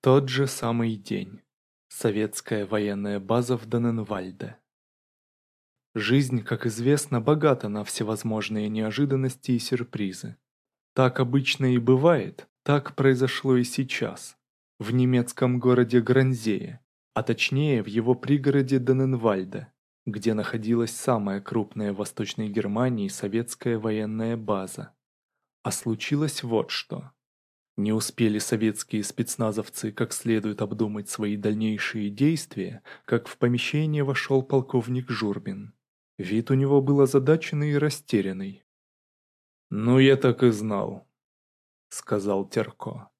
Тот же самый день. Советская военная база в Даненвальде. Жизнь, как известно, богата на всевозможные неожиданности и сюрпризы. Так обычно и бывает, так произошло и сейчас. В немецком городе Гранзее, а точнее в его пригороде Даненвальде, где находилась самая крупная в Восточной Германии советская военная база. А случилось вот что. Не успели советские спецназовцы как следует обдумать свои дальнейшие действия, как в помещение вошел полковник Журбин. Вид у него был озадаченный и растерянный. «Ну, я так и знал», — сказал Терко.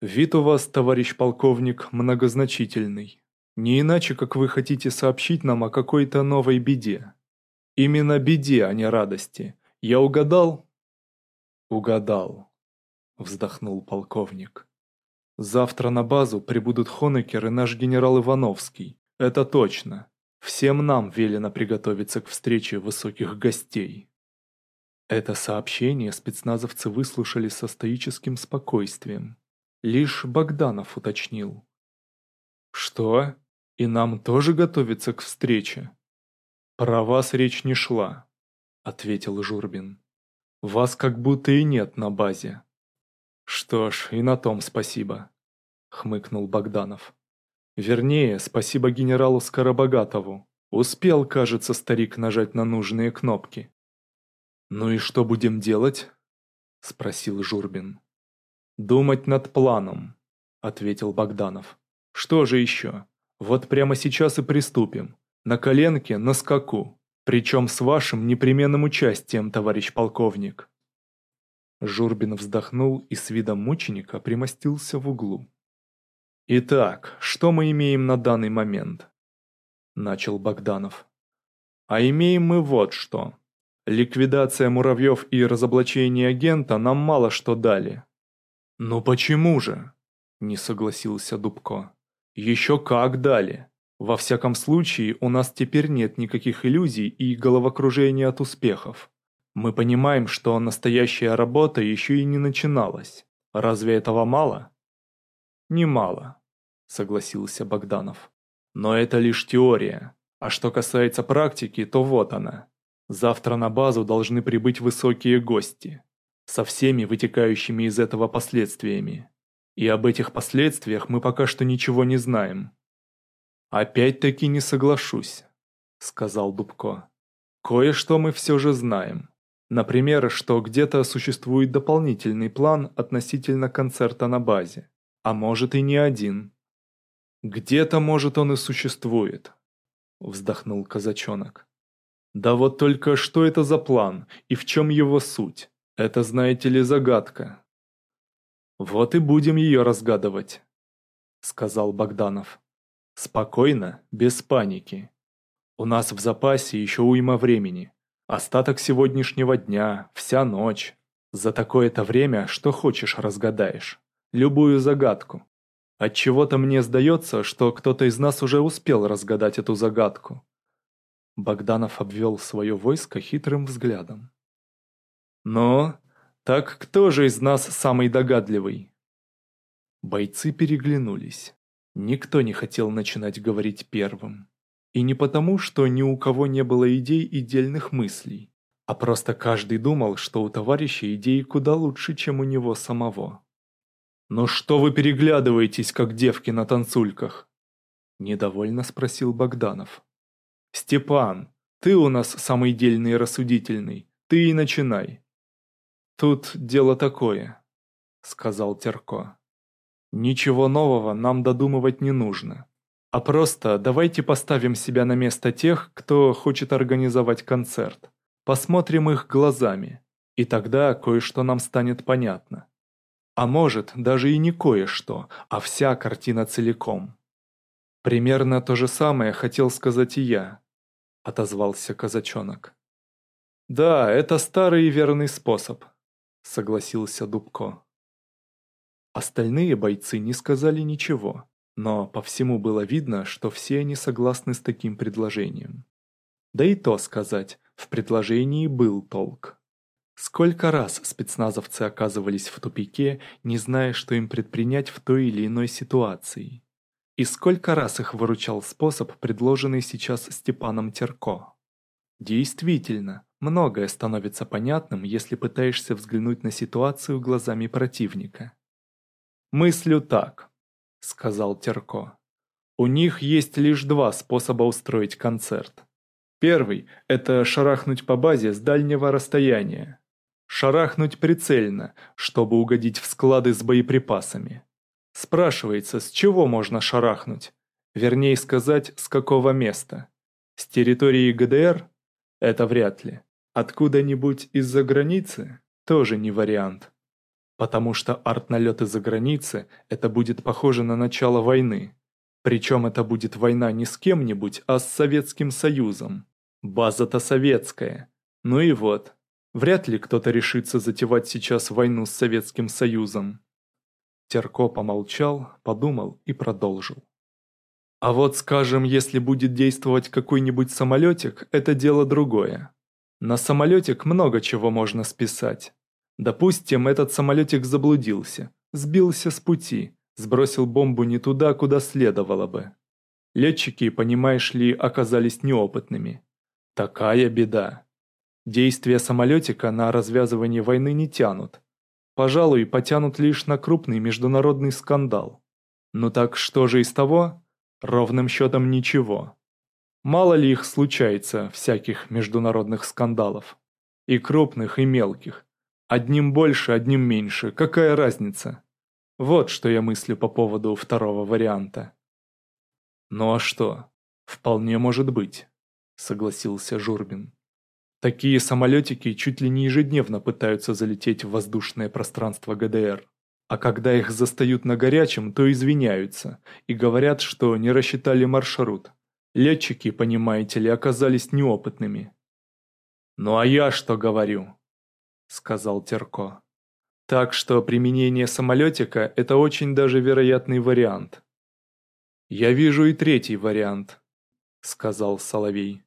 «Вид у вас, товарищ полковник, многозначительный. Не иначе, как вы хотите сообщить нам о какой-то новой беде. Именно беде, а не радости. Я угадал?» «Угадал», вздохнул полковник. Завтра на базу прибудут хонекер и наш генерал Ивановский. Это точно. Всем нам велено приготовиться к встрече высоких гостей. Это сообщение спецназовцы выслушали со стоическим спокойствием. Лишь Богданов уточнил. «Что? И нам тоже готовиться к встрече?» «Про вас речь не шла», — ответил Журбин. «Вас как будто и нет на базе. «Что ж, и на том спасибо», — хмыкнул Богданов. «Вернее, спасибо генералу Скоробогатову. Успел, кажется, старик нажать на нужные кнопки». «Ну и что будем делать?» — спросил Журбин. «Думать над планом», — ответил Богданов. «Что же еще? Вот прямо сейчас и приступим. На коленке, на скаку. Причем с вашим непременным участием, товарищ полковник». Журбин вздохнул и с видом мученика примостился в углу. «Итак, что мы имеем на данный момент?» Начал Богданов. «А имеем мы вот что. Ликвидация муравьев и разоблачение агента нам мало что дали». Ну почему же?» Не согласился Дубко. «Еще как дали. Во всяком случае, у нас теперь нет никаких иллюзий и головокружения от успехов. Мы понимаем, что настоящая работа еще и не начиналась. Разве этого мало? Немало, согласился Богданов. Но это лишь теория. А что касается практики, то вот она. Завтра на базу должны прибыть высокие гости. Со всеми вытекающими из этого последствиями. И об этих последствиях мы пока что ничего не знаем. «Опять-таки не соглашусь», — сказал Дубко. «Кое-что мы все же знаем». Например, что где-то существует дополнительный план относительно концерта на базе, а может и не один. «Где-то, может, он и существует», – вздохнул казачонок. «Да вот только что это за план и в чем его суть? Это, знаете ли, загадка». «Вот и будем ее разгадывать», – сказал Богданов. «Спокойно, без паники. У нас в запасе еще уйма времени». Остаток сегодняшнего дня, вся ночь. За такое-то время, что хочешь, разгадаешь. Любую загадку. От чего то мне сдается, что кто-то из нас уже успел разгадать эту загадку. Богданов обвел свое войско хитрым взглядом. «Но, так кто же из нас самый догадливый?» Бойцы переглянулись. Никто не хотел начинать говорить первым. И не потому, что ни у кого не было идей и дельных мыслей, а просто каждый думал, что у товарища идеи куда лучше, чем у него самого. Но что вы переглядываетесь, как девки на танцульках?» – недовольно спросил Богданов. «Степан, ты у нас самый дельный и рассудительный, ты и начинай». «Тут дело такое», – сказал Терко. «Ничего нового нам додумывать не нужно а просто давайте поставим себя на место тех, кто хочет организовать концерт. Посмотрим их глазами, и тогда кое-что нам станет понятно. А может, даже и не кое-что, а вся картина целиком. «Примерно то же самое хотел сказать и я», — отозвался казачонок. «Да, это старый и верный способ», — согласился Дубко. Остальные бойцы не сказали ничего но по всему было видно, что все они согласны с таким предложением. Да и то сказать, в предложении был толк. Сколько раз спецназовцы оказывались в тупике, не зная, что им предпринять в той или иной ситуации. И сколько раз их выручал способ, предложенный сейчас Степаном Терко. Действительно, многое становится понятным, если пытаешься взглянуть на ситуацию глазами противника. Мыслю так. — сказал Терко. «У них есть лишь два способа устроить концерт. Первый — это шарахнуть по базе с дальнего расстояния. Шарахнуть прицельно, чтобы угодить в склады с боеприпасами. Спрашивается, с чего можно шарахнуть? Вернее сказать, с какого места? С территории ГДР? Это вряд ли. Откуда-нибудь из-за границы? Тоже не вариант потому что арт-налеты за границы – это будет похоже на начало войны. Причем это будет война не с кем-нибудь, а с Советским Союзом. База-то советская. Ну и вот. Вряд ли кто-то решится затевать сейчас войну с Советским Союзом. Терко помолчал, подумал и продолжил. А вот, скажем, если будет действовать какой-нибудь самолетик, это дело другое. На самолетик много чего можно списать. Допустим, этот самолетик заблудился, сбился с пути, сбросил бомбу не туда, куда следовало бы. Летчики, понимаешь ли, оказались неопытными. Такая беда. Действия самолетика на развязывание войны не тянут. Пожалуй, потянут лишь на крупный международный скандал. Ну так что же из того? Ровным счетом ничего. Мало ли их случается, всяких международных скандалов. И крупных, и мелких. Одним больше, одним меньше, какая разница? Вот что я мыслю по поводу второго варианта. Ну а что? Вполне может быть, согласился Журбин. Такие самолетики чуть ли не ежедневно пытаются залететь в воздушное пространство ГДР. А когда их застают на горячем, то извиняются и говорят, что не рассчитали маршрут. Летчики, понимаете ли, оказались неопытными. «Ну а я что говорю?» сказал Терко. Так что применение самолетика – это очень даже вероятный вариант. «Я вижу и третий вариант», – сказал Соловей.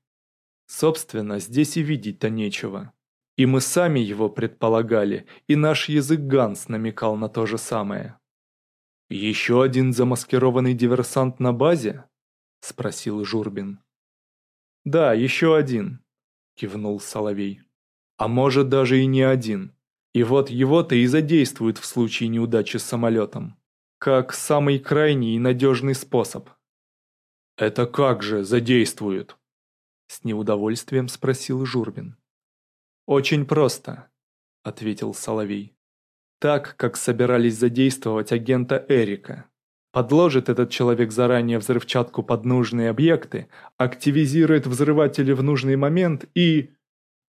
«Собственно, здесь и видеть-то нечего. И мы сами его предполагали, и наш язык Ганс намекал на то же самое». «Еще один замаскированный диверсант на базе?» – спросил Журбин. «Да, еще один», – кивнул Соловей а может даже и не один. И вот его-то и задействуют в случае неудачи с самолетом. Как самый крайний и надежный способ. «Это как же задействуют?» С неудовольствием спросил Журбин. «Очень просто», — ответил Соловей. «Так, как собирались задействовать агента Эрика. Подложит этот человек заранее взрывчатку под нужные объекты, активизирует взрыватели в нужный момент и...»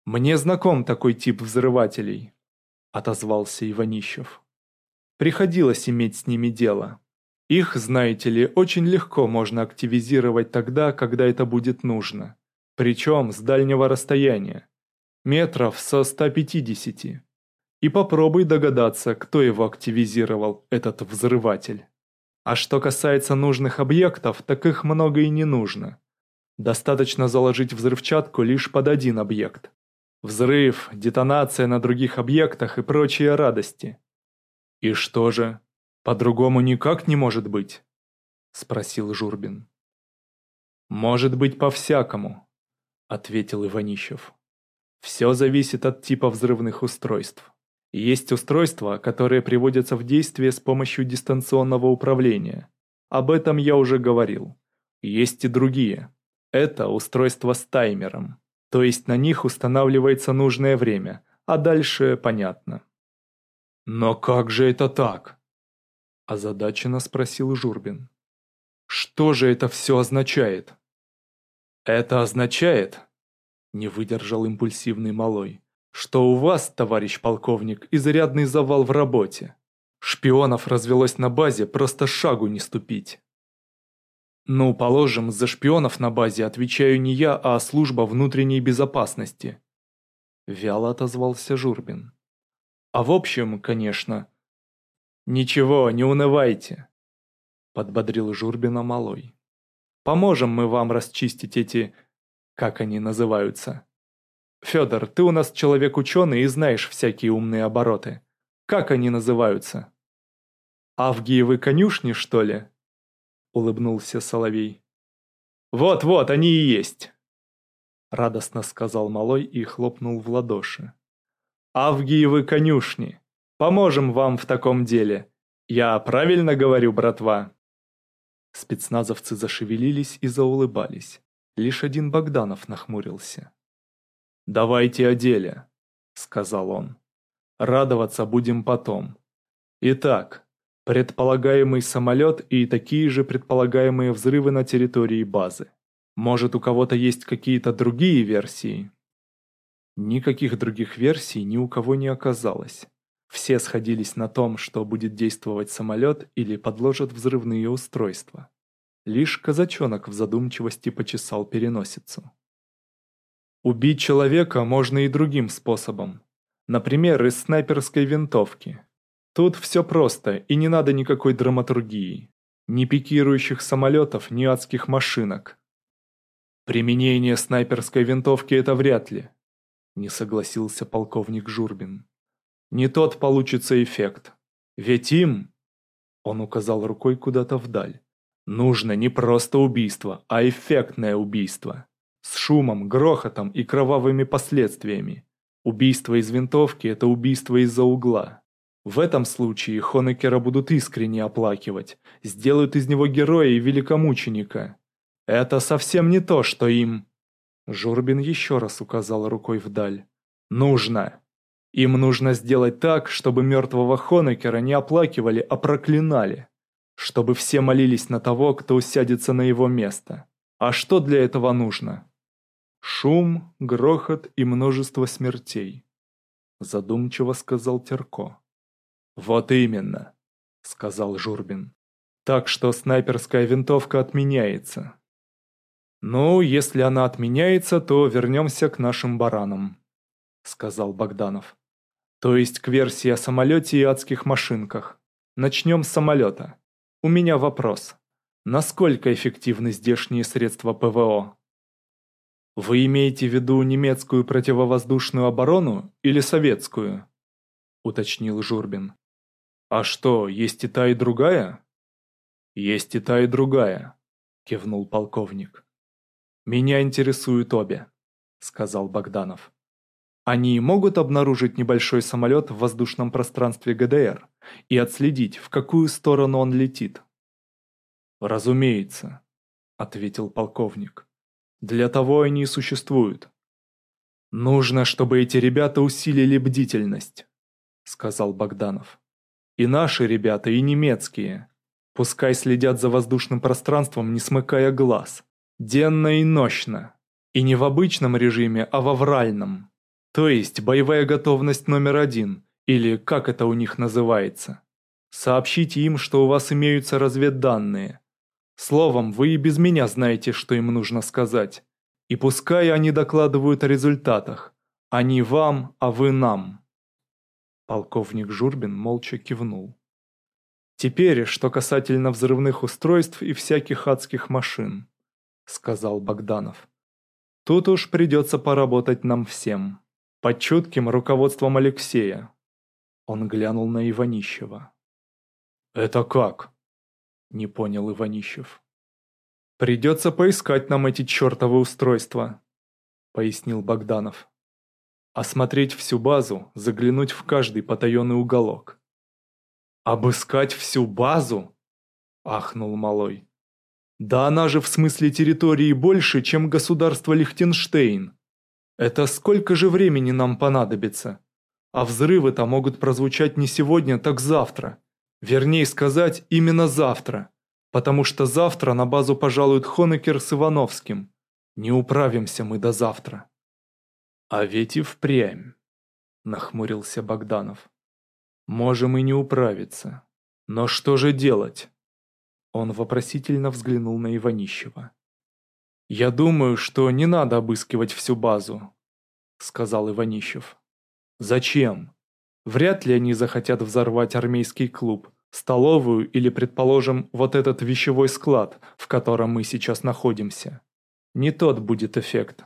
«Мне знаком такой тип взрывателей», — отозвался Иванищев. «Приходилось иметь с ними дело. Их, знаете ли, очень легко можно активизировать тогда, когда это будет нужно. Причем с дальнего расстояния. Метров со 150. И попробуй догадаться, кто его активизировал, этот взрыватель. А что касается нужных объектов, так их много и не нужно. Достаточно заложить взрывчатку лишь под один объект, взрыв, детонация на других объектах и прочие радости. «И что же, по-другому никак не может быть?» — спросил Журбин. «Может быть, по-всякому», — ответил Иванищев. «Все зависит от типа взрывных устройств. Есть устройства, которые приводятся в действие с помощью дистанционного управления. Об этом я уже говорил. Есть и другие. Это устройство с таймером то есть на них устанавливается нужное время, а дальше понятно. «Но как же это так?» – озадаченно спросил Журбин. «Что же это все означает?» «Это означает», – не выдержал импульсивный малой, «что у вас, товарищ полковник, изрядный завал в работе. Шпионов развелось на базе просто шагу не ступить». Ну, положим, за шпионов на базе отвечаю не я, а служба внутренней безопасности. Вяло отозвался Журбин. А в общем, конечно. Ничего, не унывайте. Подбодрил Журбина Малой. Поможем мы вам расчистить эти... Как они называются? Федор, ты у нас человек-ученый и знаешь всякие умные обороты. Как они называются? Авгиевы конюшни, что ли? улыбнулся Соловей. «Вот-вот, они и есть!» Радостно сказал Малой и хлопнул в ладоши. «Авгиевы конюшни! Поможем вам в таком деле! Я правильно говорю, братва?» Спецназовцы зашевелились и заулыбались. Лишь один Богданов нахмурился. «Давайте о деле», — сказал он. «Радоваться будем потом. Итак, предполагаемый самолет и такие же предполагаемые взрывы на территории базы. Может, у кого-то есть какие-то другие версии? Никаких других версий ни у кого не оказалось. Все сходились на том, что будет действовать самолет или подложат взрывные устройства. Лишь казачонок в задумчивости почесал переносицу. Убить человека можно и другим способом. Например, из снайперской винтовки. Тут все просто, и не надо никакой драматургии. Ни пикирующих самолетов, ни адских машинок. Применение снайперской винтовки это вряд ли, не согласился полковник Журбин. Не тот получится эффект. Ведь им, он указал рукой куда-то вдаль, нужно не просто убийство, а эффектное убийство. С шумом, грохотом и кровавыми последствиями. Убийство из винтовки – это убийство из-за угла. В этом случае Хонекера будут искренне оплакивать, сделают из него героя и великомученика. Это совсем не то, что им... Журбин еще раз указал рукой вдаль. «Нужно! Им нужно сделать так, чтобы мертвого Хонекера не оплакивали, а проклинали. Чтобы все молились на того, кто усядется на его место. А что для этого нужно?» «Шум, грохот и множество смертей», задумчиво сказал Терко. «Вот именно», — сказал Журбин. «Так что снайперская винтовка отменяется». «Ну, если она отменяется, то вернемся к нашим баранам», — сказал Богданов. «То есть к версии о самолете и адских машинках. Начнем с самолета. У меня вопрос. Насколько эффективны здешние средства ПВО?» «Вы имеете в виду немецкую противовоздушную оборону или советскую?» – уточнил Журбин. «А что, есть и та, и другая?» «Есть и та, и другая», — кивнул полковник. «Меня интересуют обе», — сказал Богданов. «Они могут обнаружить небольшой самолет в воздушном пространстве ГДР и отследить, в какую сторону он летит?» «Разумеется», — ответил полковник. «Для того они и существуют». «Нужно, чтобы эти ребята усилили бдительность», — сказал Богданов. И наши ребята, и немецкие. Пускай следят за воздушным пространством, не смыкая глаз. Денно и нощно. И не в обычном режиме, а в авральном. То есть боевая готовность номер один, или как это у них называется. Сообщите им, что у вас имеются разведданные. Словом, вы и без меня знаете, что им нужно сказать. И пускай они докладывают о результатах. Они вам, а вы нам. Полковник Журбин молча кивнул. «Теперь, что касательно взрывных устройств и всяких адских машин», — сказал Богданов. «Тут уж придется поработать нам всем. Под чутким руководством Алексея». Он глянул на Иванищева. «Это как?» — не понял Иванищев. «Придется поискать нам эти чертовы устройства», — пояснил Богданов осмотреть всю базу, заглянуть в каждый потаенный уголок. «Обыскать всю базу?» – ахнул Малой. «Да она же в смысле территории больше, чем государство Лихтенштейн. Это сколько же времени нам понадобится? А взрывы-то могут прозвучать не сегодня, так завтра. Вернее сказать, именно завтра. Потому что завтра на базу пожалуют Хонекер с Ивановским. Не управимся мы до завтра». «А ведь и впрямь», — нахмурился Богданов. «Можем и не управиться. Но что же делать?» Он вопросительно взглянул на Иванищева. «Я думаю, что не надо обыскивать всю базу», — сказал Иванищев. «Зачем? Вряд ли они захотят взорвать армейский клуб, столовую или, предположим, вот этот вещевой склад, в котором мы сейчас находимся. Не тот будет эффект».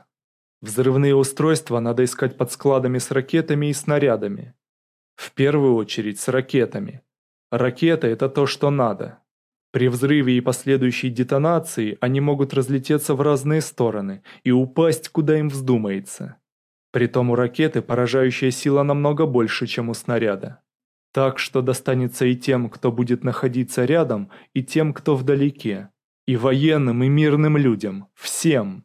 Взрывные устройства надо искать под складами с ракетами и снарядами. В первую очередь с ракетами. Ракета – это то, что надо. При взрыве и последующей детонации они могут разлететься в разные стороны и упасть, куда им вздумается. Притом у ракеты поражающая сила намного больше, чем у снаряда. Так что достанется и тем, кто будет находиться рядом, и тем, кто вдалеке. И военным, и мирным людям. Всем.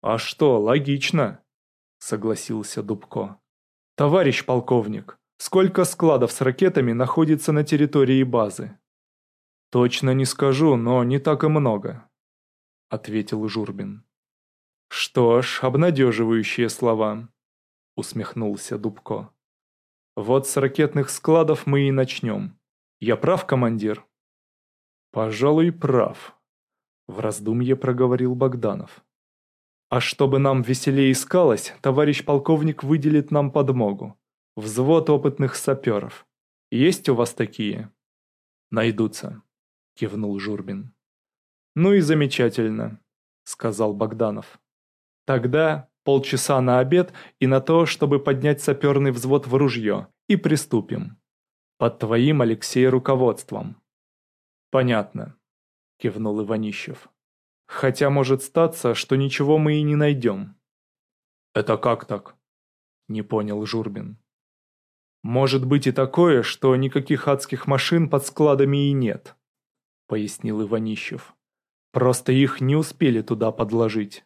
«А что, логично», — согласился Дубко. «Товарищ полковник, сколько складов с ракетами находится на территории базы?» «Точно не скажу, но не так и много», — ответил Журбин. «Что ж, обнадеживающие слова», — усмехнулся Дубко. «Вот с ракетных складов мы и начнем. Я прав, командир?» «Пожалуй, прав», — в раздумье проговорил Богданов. А чтобы нам веселее искалось, товарищ полковник выделит нам подмогу. Взвод опытных саперов. Есть у вас такие?» «Найдутся», — кивнул Журбин. «Ну и замечательно», — сказал Богданов. «Тогда полчаса на обед и на то, чтобы поднять саперный взвод в ружье, и приступим. Под твоим, Алексей, руководством». «Понятно», — кивнул Иванищев. Хотя может статься, что ничего мы и не найдем. Это как так? Не понял Журбин. Может быть и такое, что никаких адских машин под складами и нет, пояснил Иванищев. Просто их не успели туда подложить.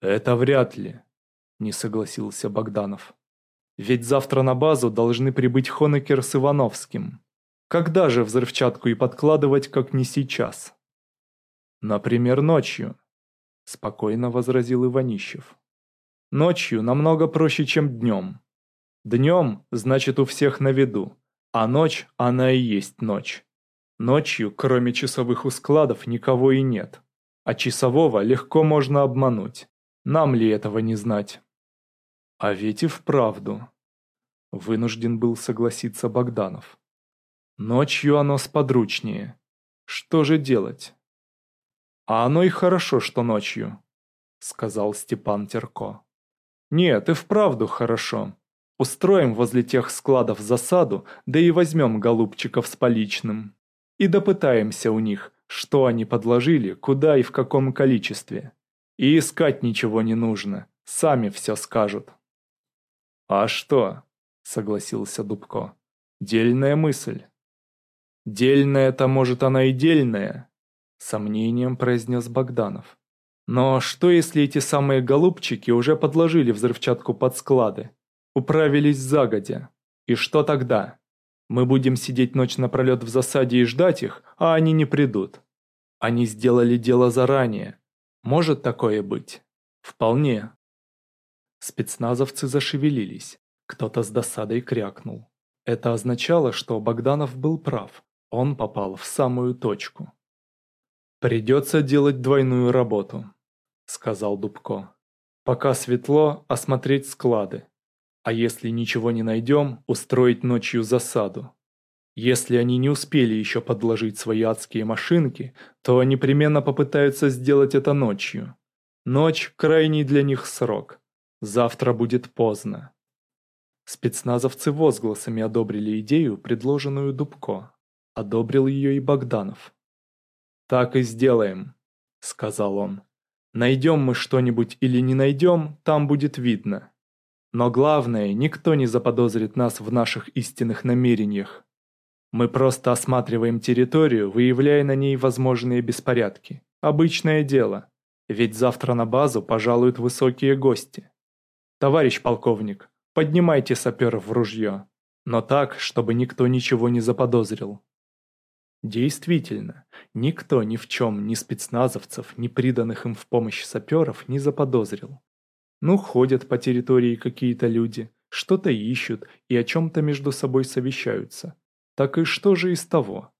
Это вряд ли, не согласился Богданов. Ведь завтра на базу должны прибыть Хонекер с Ивановским. Когда же взрывчатку и подкладывать, как не сейчас? «Например, ночью», – спокойно возразил Иванищев. «Ночью намного проще, чем днем. Днем, значит, у всех на виду, а ночь, она и есть ночь. Ночью, кроме часовых у складов, никого и нет, а часового легко можно обмануть. Нам ли этого не знать?» «А ведь и вправду», – вынужден был согласиться Богданов. «Ночью оно сподручнее. Что же делать?» «А оно и хорошо, что ночью», — сказал Степан Терко. «Нет, и вправду хорошо. Устроим возле тех складов засаду, да и возьмем голубчиков с поличным. И допытаемся у них, что они подложили, куда и в каком количестве. И искать ничего не нужно, сами все скажут». «А что?» — согласился Дубко. «Дельная мысль». «Дельная-то, может, она и дельная, сомнением произнес Богданов. Но что если эти самые голубчики уже подложили взрывчатку под склады, управились загодя? И что тогда? Мы будем сидеть ночь напролет в засаде и ждать их, а они не придут. Они сделали дело заранее. Может такое быть? Вполне. Спецназовцы зашевелились. Кто-то с досадой крякнул. Это означало, что Богданов был прав. Он попал в самую точку. «Придется делать двойную работу», — сказал Дубко. «Пока светло, осмотреть склады. А если ничего не найдем, устроить ночью засаду. Если они не успели еще подложить свои адские машинки, то они непременно попытаются сделать это ночью. Ночь – крайний для них срок. Завтра будет поздно». Спецназовцы возгласами одобрили идею, предложенную Дубко. Одобрил ее и Богданов. «Так и сделаем», — сказал он. «Найдем мы что-нибудь или не найдем, там будет видно. Но главное, никто не заподозрит нас в наших истинных намерениях. Мы просто осматриваем территорию, выявляя на ней возможные беспорядки. Обычное дело. Ведь завтра на базу пожалуют высокие гости. Товарищ полковник, поднимайте саперов в ружье, но так, чтобы никто ничего не заподозрил». Действительно, никто ни в чем ни спецназовцев, ни приданных им в помощь саперов не заподозрил. Ну, ходят по территории какие-то люди, что-то ищут и о чем-то между собой совещаются. Так и что же из того?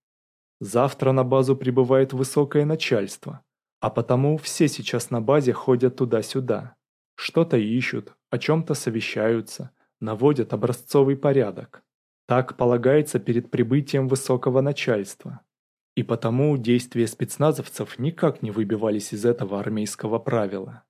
Завтра на базу прибывает высокое начальство, а потому все сейчас на базе ходят туда-сюда. Что-то ищут, о чем-то совещаются, наводят образцовый порядок. Так полагается перед прибытием высокого начальства. И потому действия спецназовцев никак не выбивались из этого армейского правила.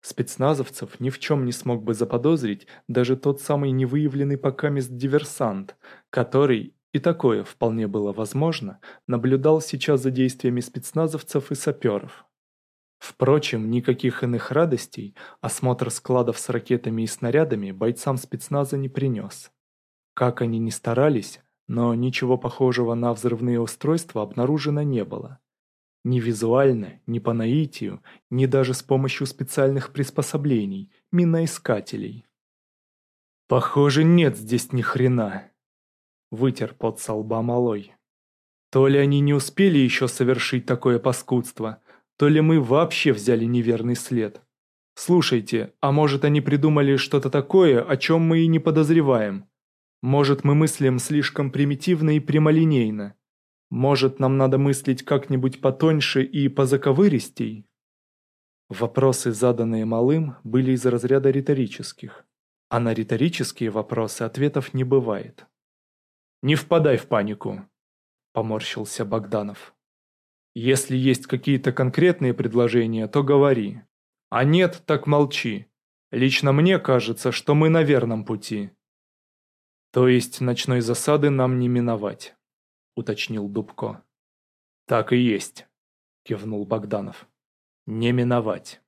Спецназовцев ни в чем не смог бы заподозрить даже тот самый невыявленный пока диверсант, который, и такое вполне было возможно, наблюдал сейчас за действиями спецназовцев и саперов. Впрочем, никаких иных радостей осмотр складов с ракетами и снарядами бойцам спецназа не принес. Как они ни старались, но ничего похожего на взрывные устройства обнаружено не было. Ни визуально, ни по наитию, ни даже с помощью специальных приспособлений, миноискателей. «Похоже, нет здесь ни хрена!» Вытер под со лба малой. «То ли они не успели еще совершить такое паскудство, то ли мы вообще взяли неверный след. Слушайте, а может они придумали что-то такое, о чем мы и не подозреваем? Может, мы мыслим слишком примитивно и прямолинейно. Может, нам надо мыслить как-нибудь потоньше и позаковыристей? Вопросы, заданные малым, были из разряда риторических. А на риторические вопросы ответов не бывает. «Не впадай в панику», – поморщился Богданов. «Если есть какие-то конкретные предложения, то говори. А нет, так молчи. Лично мне кажется, что мы на верном пути». «То есть ночной засады нам не миновать», — уточнил Дубко. «Так и есть», — кивнул Богданов. «Не миновать».